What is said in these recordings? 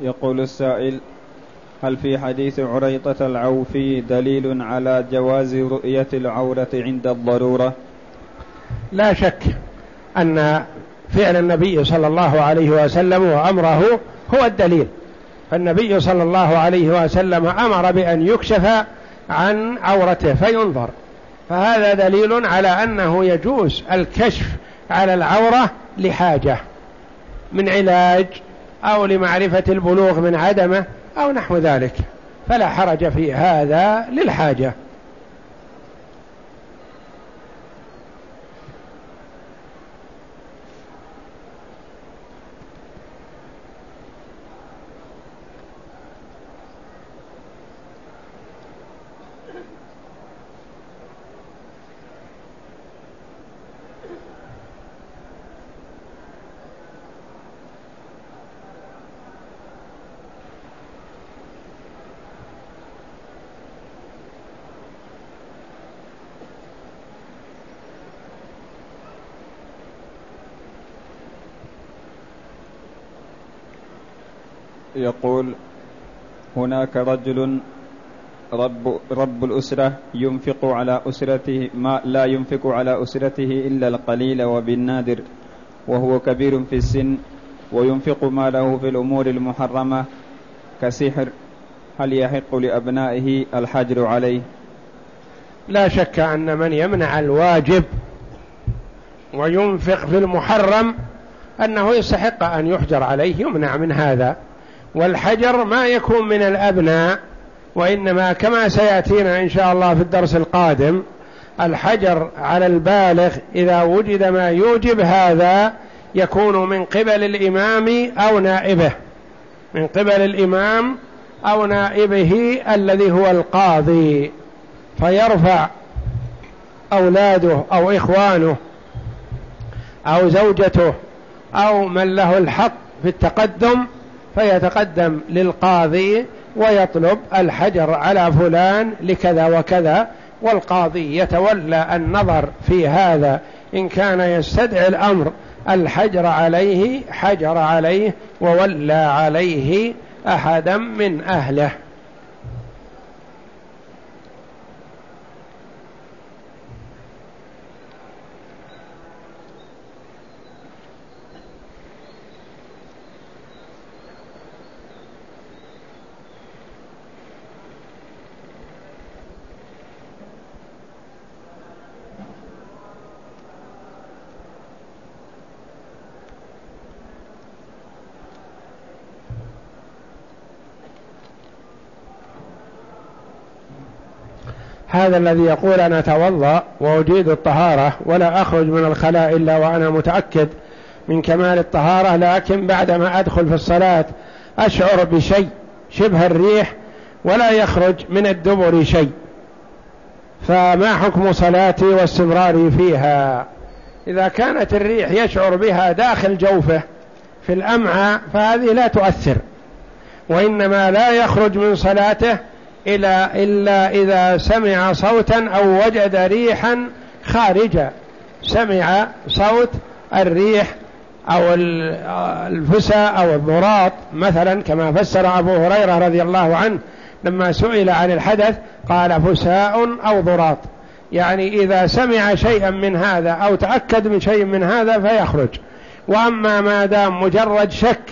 يقول السائل هل في حديث عريطة العوفي دليل على جواز رؤية العورة عند الضرورة؟ لا شك أن فعل النبي صلى الله عليه وسلم وأمره هو الدليل. فالنبي صلى الله عليه وسلم أمر بأن يكشف عن عورته فينظر. فهذا دليل على أنه يجوز الكشف على العورة لحاجة من علاج أو لمعرفة البلوغ من عدمه أو نحو ذلك. فلا حرج في هذا للحاجة. يقول هناك رجل رب رب الأسرة ينفق على أسرته ما لا ينفق على أسرته إلا القليل وبالنادر وهو كبير في السن وينفق ماله في الأمور المحرمة كسحر هل يحق لأبنائه الحجر عليه؟ لا شك أن من يمنع الواجب وينفق في المحرم أنه يستحق أن يحجر عليه يمنع من هذا. والحجر ما يكون من الأبناء وإنما كما سيأتينا إن شاء الله في الدرس القادم الحجر على البالغ إذا وجد ما يوجب هذا يكون من قبل الإمام أو نائبه. من قبل الإمام أو نائبه الذي هو القاضي. فيرفع أولاده أو إخوانه أو زوجته أو من له الحق في التقدم فيتقدم للقاضي ويطلب الحجر على فلان لكذا وكذا والقاضي يتولى النظر في هذا. إن كان يستدعي الأمر الحجر عليه حجر عليه وولى عليه أحدا من أهله. هذا الذي يقول أنا أتوضأ وأجيد الطهارة ولا أخرج من الخلاء إلا وأنا متأكد من كمال الطهارة لكن بعدما أدخل في الصلاة أشعر بشيء شبه الريح ولا يخرج من الدبر شيء. فما حكم صلاتي واستمراري فيها؟ إذا كانت الريح يشعر بها داخل جوفه في الأمعاء فهذه لا تؤثر وإنما لا يخرج من صلاته إلى إلا إذا سمع صوتا أو وجد ريحا خارجا. سمع صوت الريح أو الفسى أو الضراط. مثلا كما فسر أبو هريرة رضي الله عنه لما سئل عن الحدث قال فساء أو ضراط. يعني إذا سمع شيئا من هذا أو تأكد من شيء من هذا فيخرج. وأما ما دام مجرد شك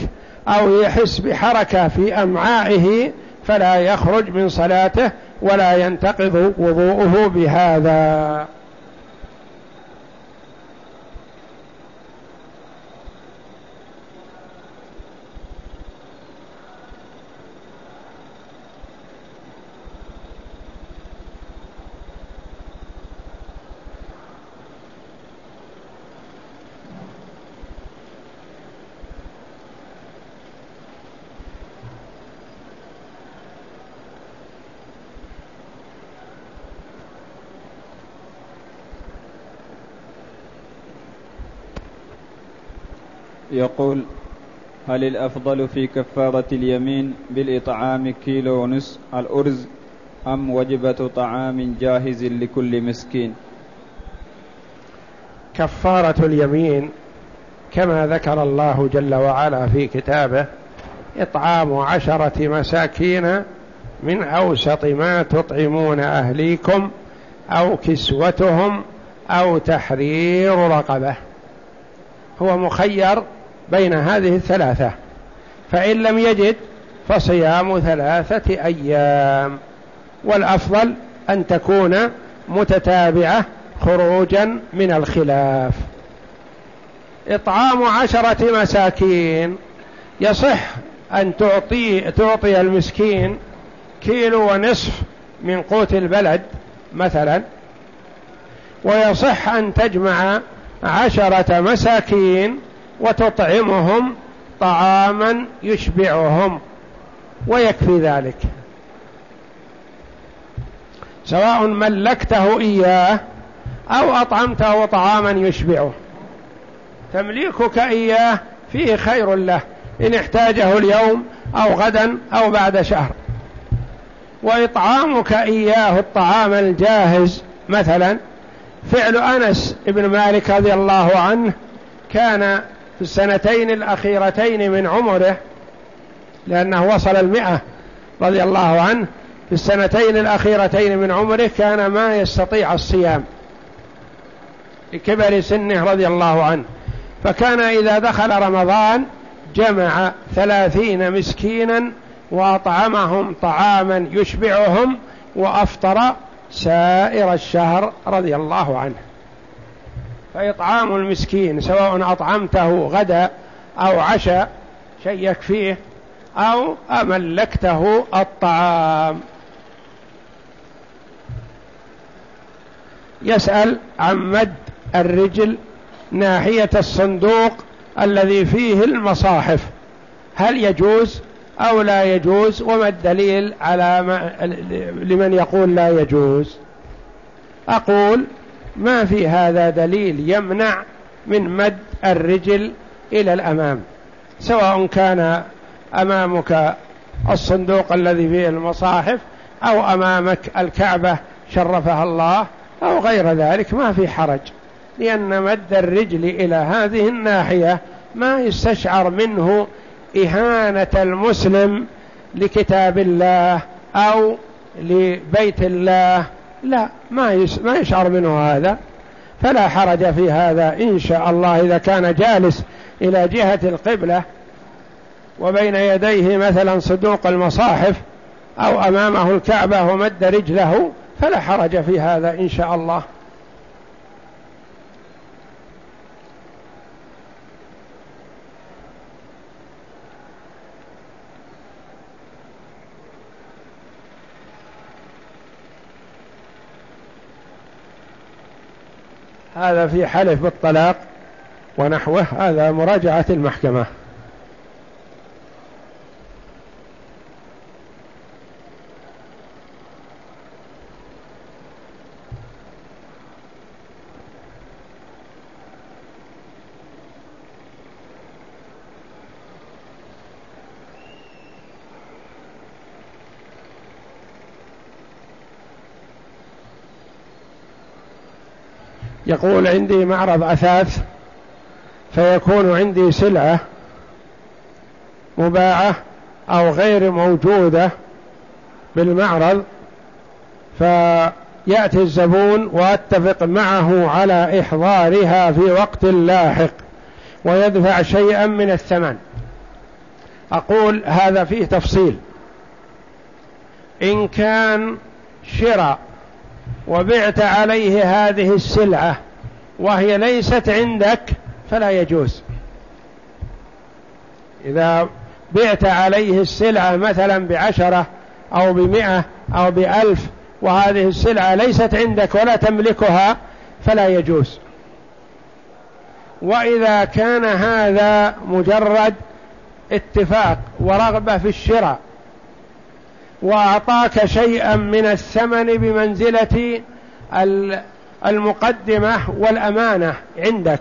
أو يحس بحركة في أمعائه فلا يخرج من صلاته ولا ينتقض وضوءه بهذا. يقول هل الأفضل في كفارة اليمين بالإطعام كيلو ونصف الأرز أم وجبة طعام جاهز لكل مسكين؟ كفارة اليمين كما ذكر الله جل وعلا في كتابه إطعام عشرة مساكين من أوسط ما تطعمون أهليكم أو كسوتهم أو تحرير رقبة. هو مخير بين هذه الثلاثة فإن لم يجد فصيام ثلاثة أيام. والأفضل أن تكون متتابعة خروجا من الخلاف. إطعام عشرة مساكين يصح أن تعطي, تعطي المسكين كيلو ونصف من قوت البلد مثلا ويصح أن تجمع عشرة مساكين وتطعمهم طعاما يشبعهم ويكفي ذلك. سواء ملكته إياه أو أطعمته طعاما يشبعه. تمليكك إياه فيه خير له إن احتاجه اليوم أو غدا أو بعد شهر. وإطعامك إياه الطعام الجاهز مثلا فعل أنس بن مالك رضي الله عنه كان في السنتين الأخيرتين من عمره لأنه وصل المئة رضي الله عنه في السنتين الأخيرتين من عمره كان ما يستطيع الصيام. لكبر سنه رضي الله عنه. فكان إذا دخل رمضان جمع ثلاثين مسكينا وأطعمهم طعاما يشبعهم وأفطر سائر الشهر رضي الله عنه. فإطعام المسكين سواء أطعمته غدا أو عشاء شيء يكفيه أو أملكته الطعام. يسأل عن مد الرجل ناحية الصندوق الذي فيه المصاحف. هل يجوز أو لا يجوز؟ وما الدليل على ما لمن يقول لا يجوز؟ أقول ما في هذا دليل يمنع من مد الرجل إلى الأمام سواء كان أمامك الصندوق الذي فيه المصاحف أو أمامك الكعبة شرفها الله أو غير ذلك ما في حرج لأن مد الرجل إلى هذه الناحية ما يستشعر منه إهانة المسلم لكتاب الله أو لبيت الله لا ما ما يشعر منه هذا. فلا حرج في هذا إن شاء الله إذا كان جالس إلى جهة القبلة وبين يديه مثلا صدوق المصاحف أو أمامه الكعبة ومد رجله فلا حرج في هذا إن شاء الله. هذا في حلف بالطلاق ونحوه هذا مراجعة المحكمة. يقول عندي معرض أثاث فيكون عندي سلعة مباعة أو غير موجودة بالمعرض فيأتي الزبون وأتفق معه على إحضارها في وقت لاحق ويدفع شيئا من الثمن. أقول هذا فيه تفصيل. إن كان شراء وبعت عليه هذه السلعة وهي ليست عندك فلا يجوز. إذا بعت عليه السلعة مثلا بعشرة أو بمئة أو بألف وهذه السلعة ليست عندك ولا تملكها فلا يجوز. وإذا كان هذا مجرد اتفاق ورغبة في الشراء وأعطاك شيئا من الثمن بمنزلة المقدمة والأمانة عندك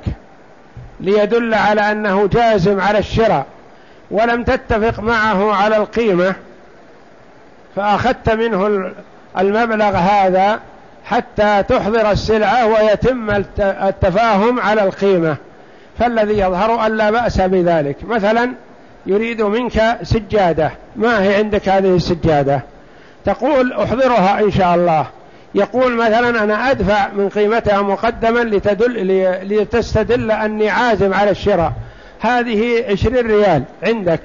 ليدل على أنه جازم على الشراء ولم تتفق معه على القيمة فأخذت منه المبلغ هذا حتى تحضر السلعة ويتم التفاهم على القيمة فالذي يظهر أن لا بأس بذلك. مثلا يريد منك سجادة. ما هي عندك هذه السجادة؟ تقول أحضرها إن شاء الله. يقول مثلا أنا أدفع من قيمتها مقدما لتدل لتستدل أني عازم على الشراء. هذه عشرين ريال عندك.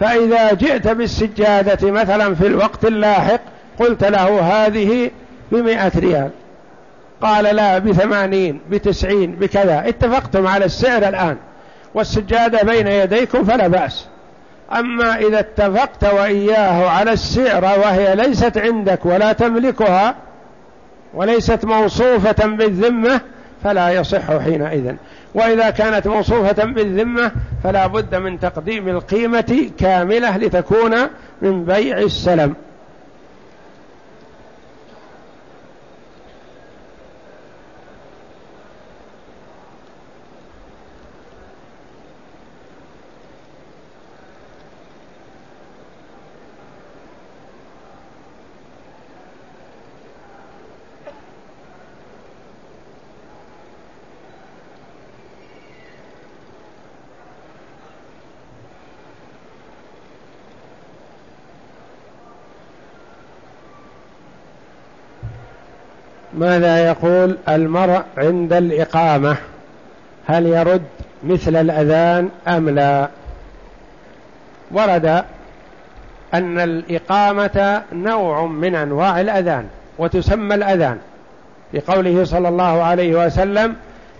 فإذا جئت بالسجادة مثلا في الوقت اللاحق قلت له هذه بمئة ريال. قال لا بثمانين بتسعين بكذا. اتفقتم على السعر الآن. والسجادة بين يديكم فلا بأس. أما إذا اتفقت وإياه على السعر وهي ليست عندك ولا تملكها وليست موصوفة بالذمة فلا يصح حينئذ. وإذا كانت موصوفة بالذمة فلا بد من تقديم القيمة كاملة لتكون من بيع السلم. ماذا يقول المرء عند الإقامة؟ هل يرد مثل الأذان أم لا؟ ورد أن الإقامة نوع من أنواع الأذان وتسمى الأذان بقوله صلى الله عليه وسلم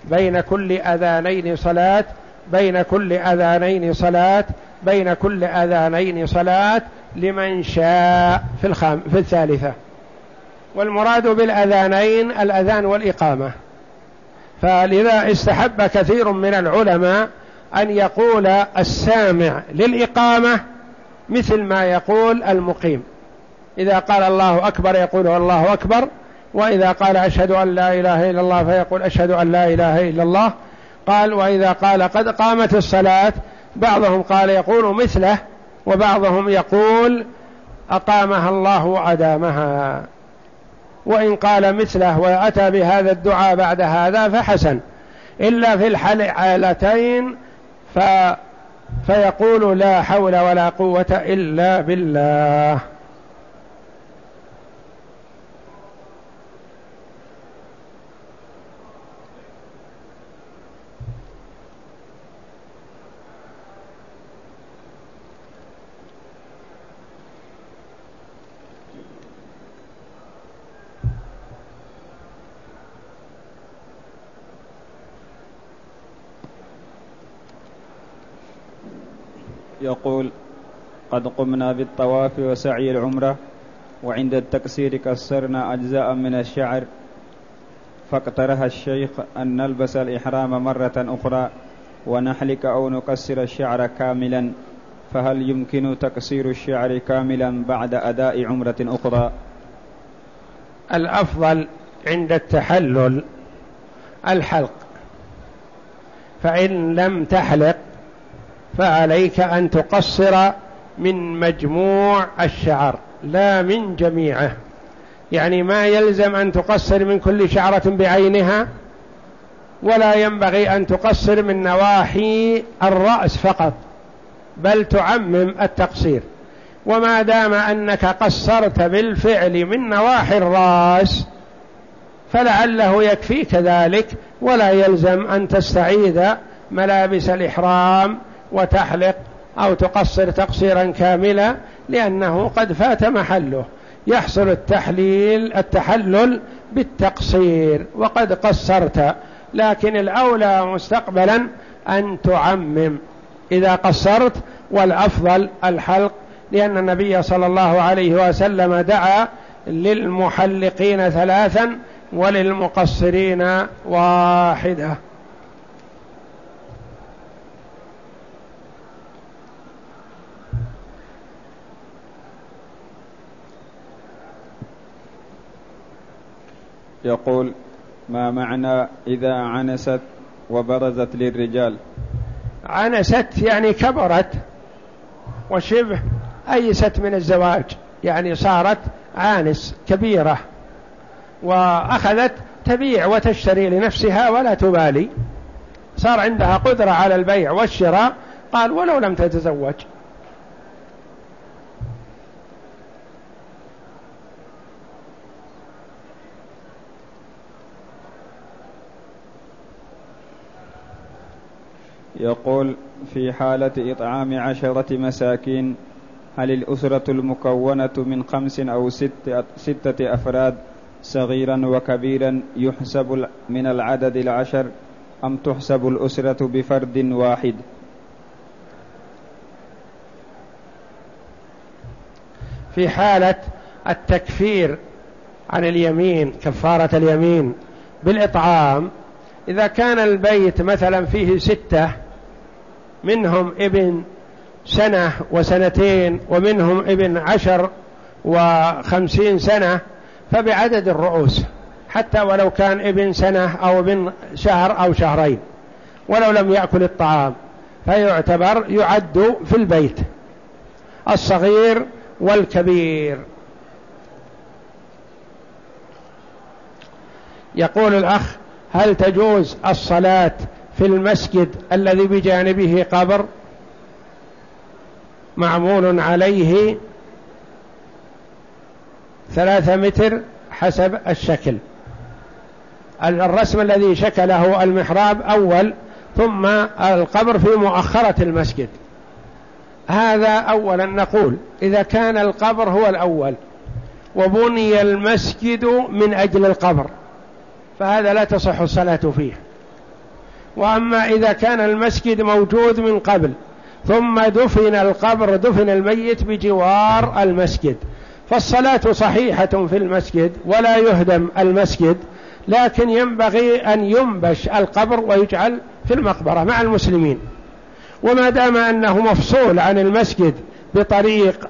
بين كل أذانين صلاة بين كل أذانين صلاة بين كل أذانين صلاة لمن شاء في, الخام في الثالثة. والمراد بالأذانين الأذان والإقامة. فلذا استحب كثير من العلماء أن يقول السامع للإقامة مثل ما يقول المقيم. إذا قال الله أكبر يقول الله أكبر وإذا قال أشهد أن لا إله إلا الله فيقول أشهد أن لا إله إلا الله. قال وإذا قال قد قامت الصلاة بعضهم قال يقول مثله وبعضهم يقول أقامها الله وأدامها. وإن قال مثله وأتى بهذا الدعاء بعد هذا فحسن. إلا في الحالتين ف فيقول لا حول ولا قوة إلا بالله. يقول قد قمنا بالطواف وسعي العمرة وعند التكسير كسرنا أجزاء من الشعر فاقترح الشيخ أن نلبس الإحرام مرة أخرى ونحلك أو نكسر الشعر كاملا فهل يمكن تكسير الشعر كاملا بعد أداء عمرة أخرى؟ الأفضل عند التحلل الحلق فإن لم تحلق فعليك أن تقصر من مجموع الشعر لا من جميعه. يعني ما يلزم أن تقصر من كل شعرة بعينها ولا ينبغي أن تقصر من نواحي الرأس فقط بل تعمم التقصير. وما دام أنك قصرت بالفعل من نواحي الرأس فلعله يكفيك ذلك ولا يلزم أن تستعيد ملابس الإحرام وتحلق أو تقصر تقصيرا كاملا لأنه قد فات محله. يحصل التحليل التحلل بالتقصير وقد قصرت. لكن الأولى مستقبلا أن تعمم. إذا قصرت والأفضل الحلق لأن النبي صلى الله عليه وسلم دعا للمحلقين ثلاثا وللمقصرين واحدة. يقول ما معنى إذا عنست وبرزت للرجال؟ عنست يعني كبرت وشبه أيست من الزواج يعني صارت عانس كبيرة وأخذت تبيع وتشتري لنفسها ولا تبالي. صار عندها قدرة على البيع والشراء قال ولو لم تتزوج. يقول في حالة إطعام عشرة مساكين هل الأسرة المكونة من خمس أو ست ستة أفراد صغيرا وكبيرا يحسب من العدد العشر أم تحسب الأسرة بفرد واحد؟ في حالة التكفير عن اليمين كفارة اليمين بالإطعام إذا كان البيت مثلا فيه ستة منهم ابن سنة وسنتين ومنهم ابن عشر وخمسين سنة فبعدد الرؤوس حتى ولو كان ابن سنة أو ابن شهر أو شهرين ولو لم يأكل الطعام فيعتبر يعد في البيت الصغير والكبير. يقول الأخ هل تجوز الصلاة في المسجد الذي بجانبه قبر معمول عليه ثلاثة متر حسب الشكل. الرسم الذي شكله المحراب أول ثم القبر في مؤخرة المسجد. هذا أولا نقول إذا كان القبر هو الأول وبني المسجد من أجل القبر فهذا لا تصح الصلاة فيه. وأما إذا كان المسجد موجود من قبل ثم دفن القبر دفن الميت بجوار المسجد. فالصلاة صحيحة في المسجد ولا يهدم المسجد لكن ينبغي أن ينبش القبر ويجعل في المقبرة مع المسلمين. وما دام أنه مفصول عن المسجد بطريق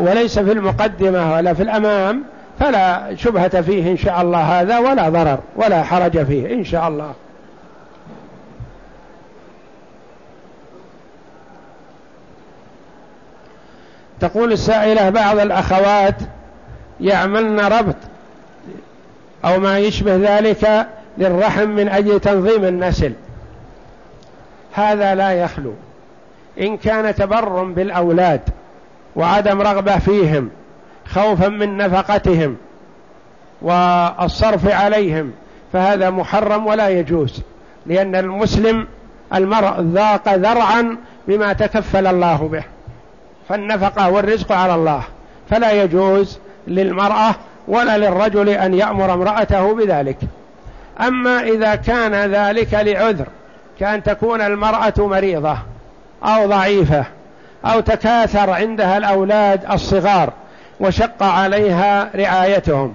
وليس في المقدمة ولا في الأمام فلا شبهة فيه إن شاء الله هذا ولا ضرر ولا حرج فيه إن شاء الله. تقول السائلة بعض الأخوات يعملن ربط أو ما يشبه ذلك للرحم من أجل تنظيم النسل. هذا لا يخلو. إن كان تبر بالأولاد وعدم رغبة فيهم خوفا من نفقتهم والصرف عليهم فهذا محرم ولا يجوز لأن المسلم المرء ذاق ذرعا بما تكفل الله به. فالنفقة والرزق على الله. فلا يجوز للمرأة ولا للرجل أن يأمر امرأته بذلك. أما إذا كان ذلك لعذر كأن تكون المرأة مريضة أو ضعيفة أو تكاثر عندها الأولاد الصغار وشق عليها رعايتهم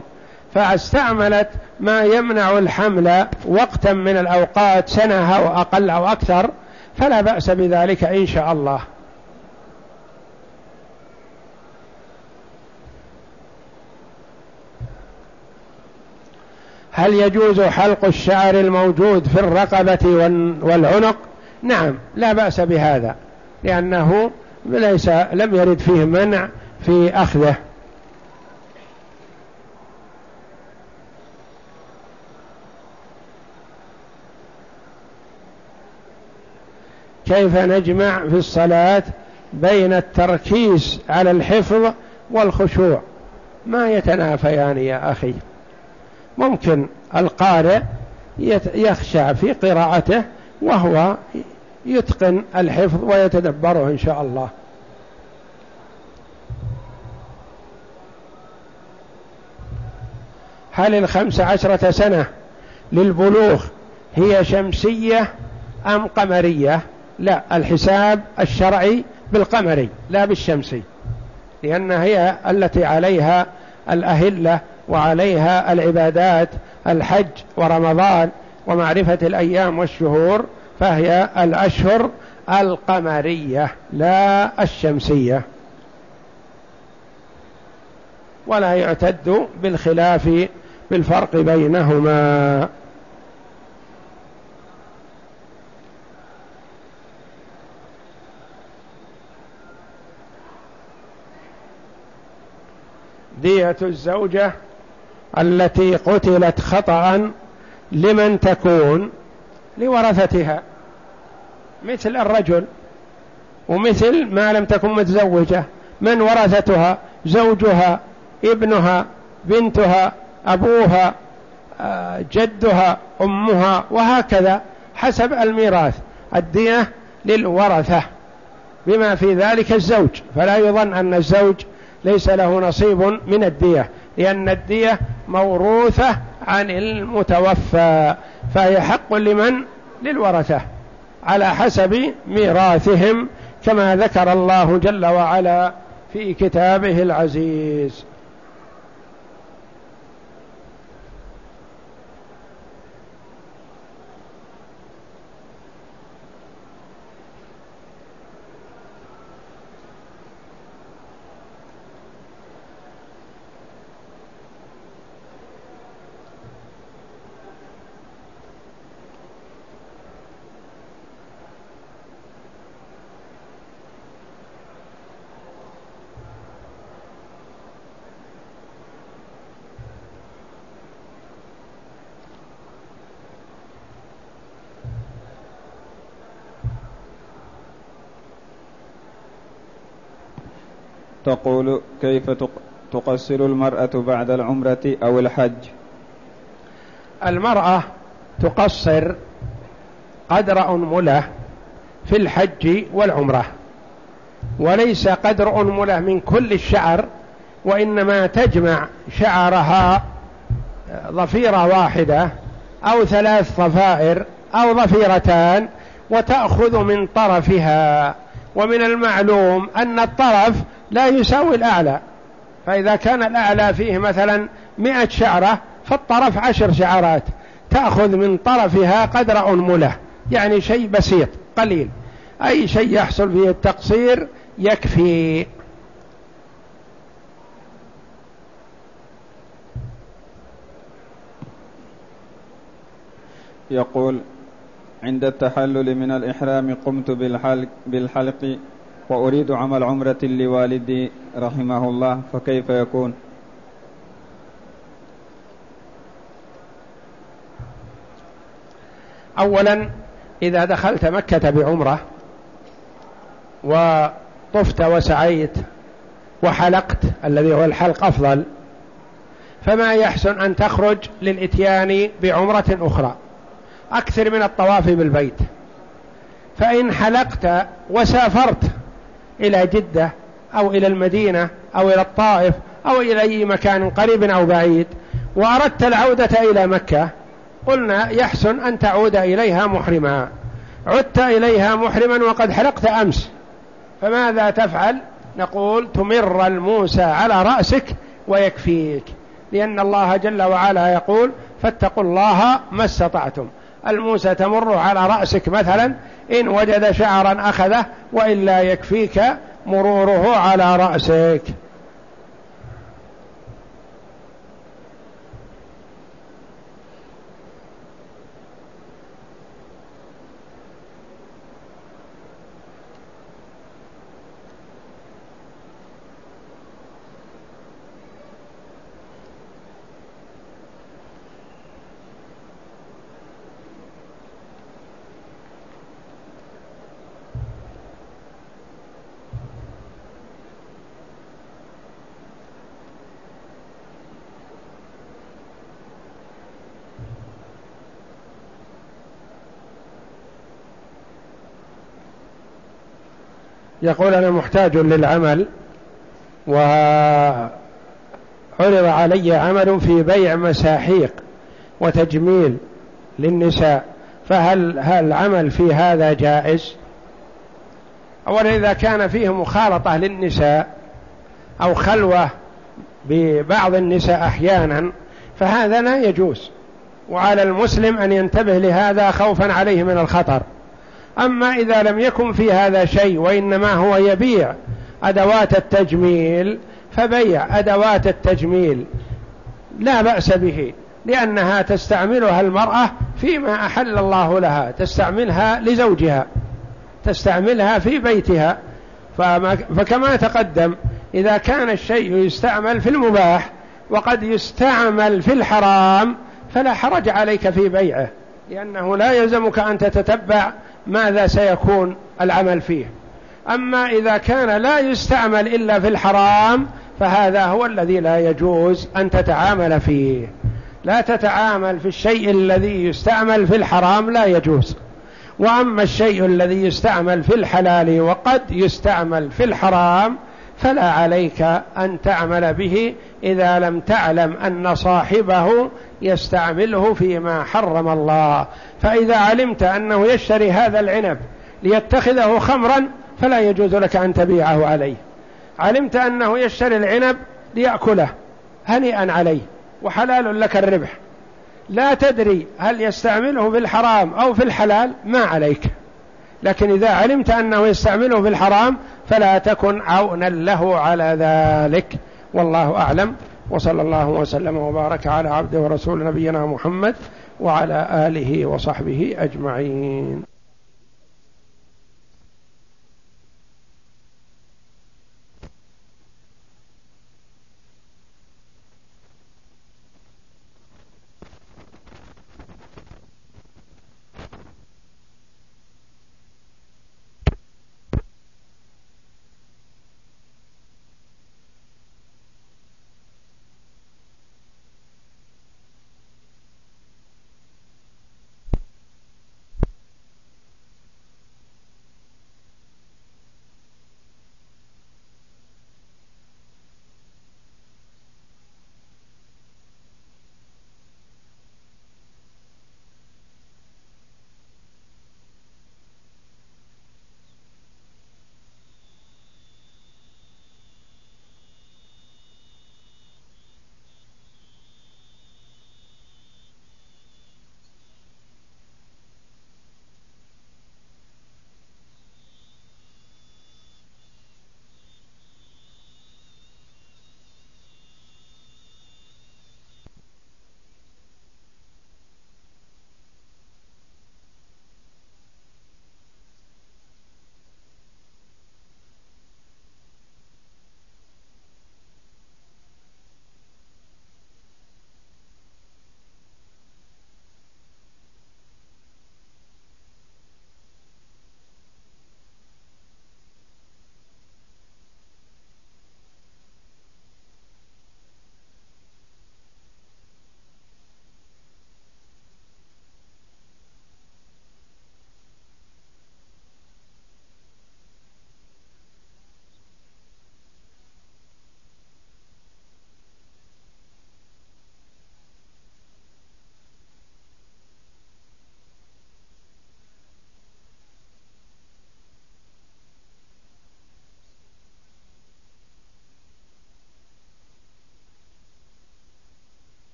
فاستعملت ما يمنع الحمل وقتا من الأوقات سنة أو أقل أو أكثر فلا بأس بذلك إن شاء الله. هل يجوز حلق الشعر الموجود في الرقبة والعنق؟ نعم لا بأس بهذا لأنه ليس لم يرد فيه منع في أخذه. كيف نجمع في الصلاة بين التركيز على الحفظ والخشوع؟ ما يتنافيان يا أخي؟ ممكن القارئ يخشع في قراءته وهو يتقن الحفظ ويتدبره إن شاء الله. هل الخمس عشرة سنة للبلوغ هي شمسية أم قمرية؟ لا الحساب الشرعي بالقمري لا بالشمسي لأن هي التي عليها الأهلة وعليها العبادات الحج ورمضان ومعرفة الأيام والشهور فهي الأشهر القمرية لا الشمسية. ولا يعتد بالخلاف بالفرق بينهما. دية الزوجة التي قتلت خطأ لمن تكون لورثتها. مثل الرجل ومثل ما لم تكن متزوجة. من ورثتها؟ زوجها ابنها بنتها أبوها آه، جدها أمها وهكذا حسب الميراث. الدية للورثة بما في ذلك الزوج. فلا يظن أن الزوج ليس له نصيب من الدية. لأن الدية موروثة عن المتوفى فهي حق لمن؟ للورثة على حسب ميراثهم كما ذكر الله جل وعلا في كتابه العزيز. تقول كيف تقصر المرأة بعد العمرة أو الحج؟ المرأة تقصر قدر أنملة في الحج والعمرة وليس قدر أنملة من كل الشعر وإنما تجمع شعرها ضفيرة واحدة أو ثلاث ضفائر أو ضفيرتان وتأخذ من طرفها. ومن المعلوم أن الطرف لا يساوي الأعلى. فإذا كان الأعلى فيه مثلا مئة شعرة فالطرف عشر شعرات. تأخذ من طرفها قدر أنملة. يعني شيء بسيط قليل. أي شيء يحصل فيه التقصير يكفي. يقول عند التحلل من الإحرام قمت بالحلق, بالحلق وأريد عمل عمرة لوالدي رحمه الله فكيف يكون؟ أولا إذا دخلت مكة بعمرة وطفت وسعيت وحلقت الذي هو الحلق أفضل فما يحسن أن تخرج للإتيان بعمرة أخرى؟ أكثر من الطواف بالبيت. فإن حلقت وسافرت إلى جدة أو إلى المدينة أو إلى الطائف أو إلى أي مكان قريب أو بعيد. وأردت العودة إلى مكة. قلنا يحسن أن تعود إليها محرما. عدت إليها محرما وقد حلقت أمس. فماذا تفعل؟ نقول تمر الموسى على رأسك ويكفيك. لأن الله جل وعلا يقول فاتقوا الله ما استطعتم. الموسى تمر على رأسك مثلا إن وجد شعرا أخذه وإلا يكفيك مروره على رأسك. يقول أنا محتاج للعمل وعرض علي عمل في بيع مساحيق وتجميل للنساء فهل هل العمل في هذا جائز؟ أولا إذا كان فيه مخالطة للنساء أو خلوة ببعض النساء أحيانا فهذا لا يجوز وعلى المسلم أن ينتبه لهذا خوفا عليه من الخطر. أما إذا لم يكن في هذا شيء وإنما هو يبيع أدوات التجميل فبيع أدوات التجميل. لا بأس به لأنها تستعملها المرأة فيما أحل الله لها تستعملها لزوجها تستعملها في بيتها. فكما تقدم إذا كان الشيء يستعمل في المباح وقد يستعمل في الحرام فلا حرج عليك في بيعه. لأنه لا يلزمك أن تتتبع ماذا سيكون العمل فيه. أما إذا كان لا يستعمل إلا في الحرام فهذا هو الذي لا يجوز أن تتعامل فيه. لا تتعامل في الشيء الذي يستعمل في الحرام لا يجوز. وأما الشيء الذي يستعمل في الحلال وقد يستعمل في الحرام فلا عليك أن تعمل به إذا لم تعلم أن صاحبه يستعمله فيما حرم الله. فإذا علمت أنه يشتري هذا العنب ليتخذه خمرا فلا يجوز لك أن تبيعه عليه. علمت أنه يشتري العنب ليأكله هنيئا عليه وحلال لك الربح. لا تدري هل يستعمله في الحرام أو في الحلال ما عليك. لكن إذا علمت أنه يستعمله في الحرام فلا تكن عونا له على ذلك. والله أعلم. وصلى الله وسلم وبارك على عبده ورسول نبينا محمد وعلى آله وصحبه أجمعين.